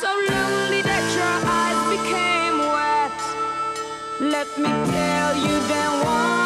so lonely that your eyes became wet. Let me tell you then why.